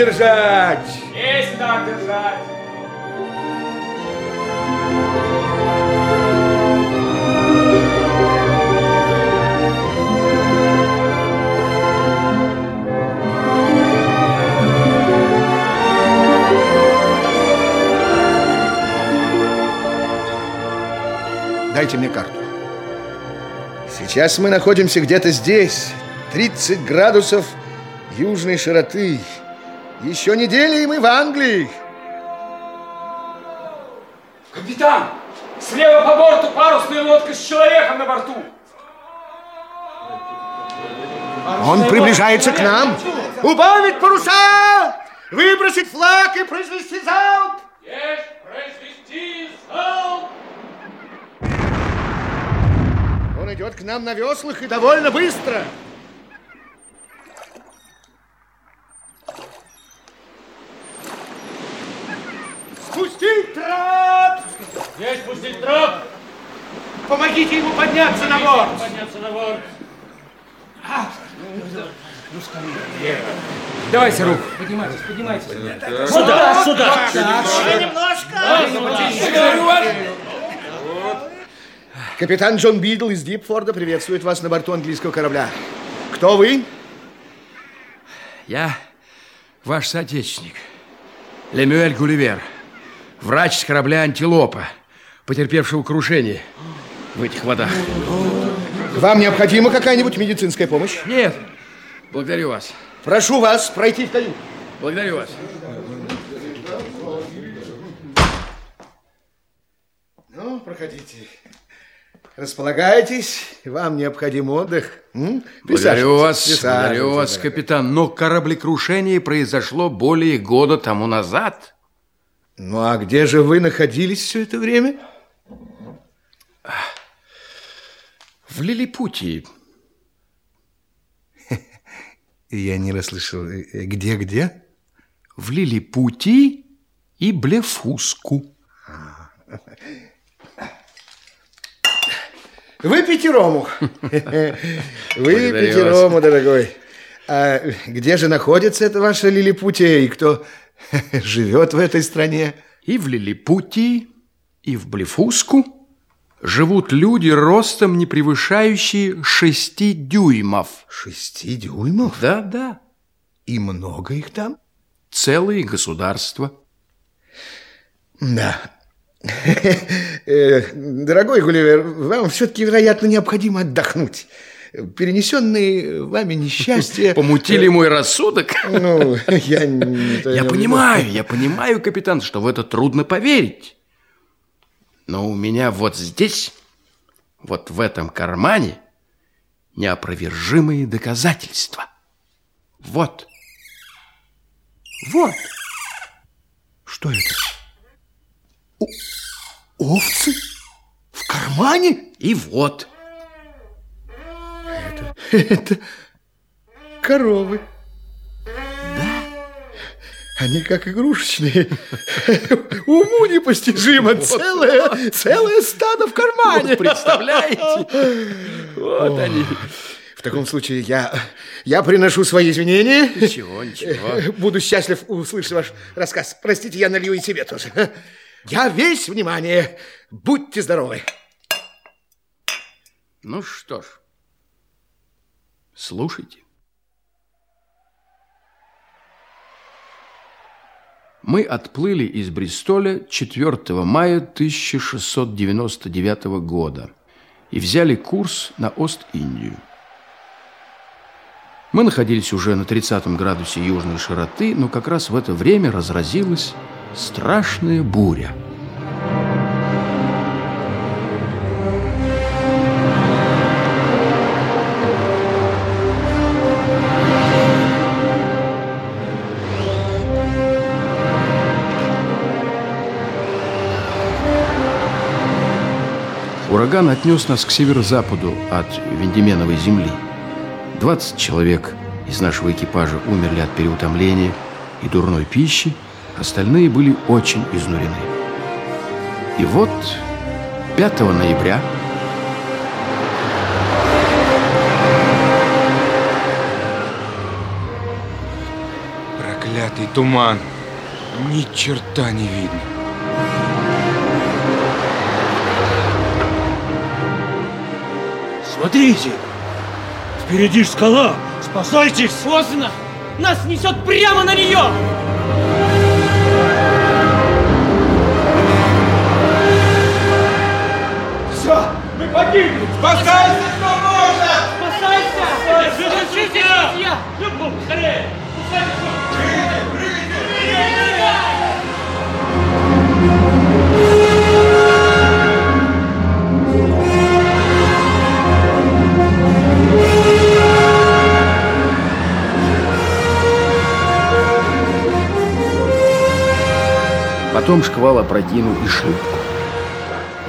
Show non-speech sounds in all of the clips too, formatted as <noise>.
держать! Есть так держать! Дайте мне карту. Сейчас мы находимся где-то здесь. 30 градусов южной широты. Еще неделя, и мы в Англии. Капитан! Слева по борту парусная лодка с человеком на борту! Он приближается к нам. Убавить паруса! Выбросить флаг и произвести залп! Есть произвести залп! Он идет к нам на веслах и довольно быстро. Есть пустить трап! Помогите ему подняться на борт! Подняться на борт! Давайте руку. Поднимайтесь, поднимайтесь. Сюда, сюда. Еще немножко. Капитан Джон Бидл из Дипфорда приветствует вас на борту английского корабля. Кто вы? Я ваш соотечественник. Лемюэль Гулливер. Врач с корабля «Антилопа», потерпевшего крушение в этих водах. Вам необходима какая-нибудь медицинская помощь? Нет, благодарю вас. Прошу вас пройти в каюту. Благодарю вас. Ну, проходите. Располагайтесь, вам необходим отдых. М? Благодарю вас, благодарю вас, капитан. Но кораблекрушение произошло более года тому назад. Ну, а где же вы находились все это время? В Лилипутии. <laughs> Я не расслышал. Э, Где-где? В Лилипутии и Блефуску. Выпейте рому. <laughs> Выпейте рому, дорогой. А где же находится эта ваша Лилипутия и кто <laughs> живет в этой стране? И в Лилипутии, и в Блефуску живут люди ростом, не превышающие шести дюймов. Шести дюймов? Да-да, И много их там? целые государства. Да. Э, Дорогой Гулливер, вам все-таки, вероятно, необходимо отдохнуть. Перенесенные вами несчастья... <laughs> Помутили мой рассудок. Ну, я. Я понимаю, я понимаю, капитан, что в это трудно поверить. Но у меня вот здесь, вот в этом кармане, неопровержимые доказательства. Вот. Вот. Что это? О- овцы? В кармане? И вот. <laughs> Это коровы. Они как игрушечные. <laughs> Уму непостижимо. Целое, целое стадо в кармане. Представляете? Вот они. В таком случае я, я приношу свои извинения. Ничего, ничего. Буду счастлив услышать ваш рассказ. Простите, я налью и себе тоже. Я весь внимание. Будьте здоровы. Ну что ж, слушайте. Мы отплыли из Бристоля 4 мая 1699 года и взяли курс на Ост-Индию. Мы находились уже на 30 градусе южной широты, но как раз в это время разразилась страшная буря. Ураган отнес нас к северо-западу от Вендеменовой земли. 20 человек из нашего экипажа умерли от переутомления и дурной пищи, остальные были очень изнурены. И вот 5 ноября Проклятый туман. Ни черта не видно. Смотрите! Впереди ж скала! Спасайтесь! Поздно! Нас несет прямо на нее! Все, мы погибли! Спасайся, кто может! Спасайся! Держитесь, друзья! Скорее! Потом шквал опрокинул и шлюпку.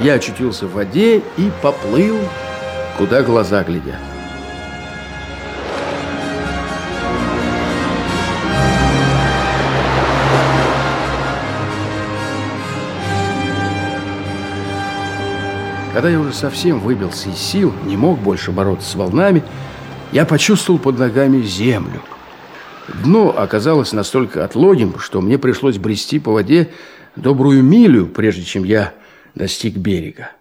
Я очутился в воде и поплыл, куда глаза глядят. Когда я уже совсем выбился из сил, не мог больше бороться с волнами, я почувствовал под ногами землю. Дно оказалось настолько отлогим, что мне пришлось брести по воде добрую милю, прежде чем я достиг берега.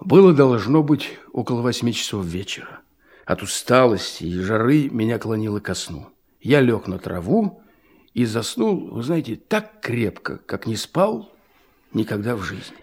Было должно быть около восьми часов вечера. От усталости и жары меня клонило ко сну. Я лег на траву и заснул, вы знаете, так крепко, как не спал никогда в жизни.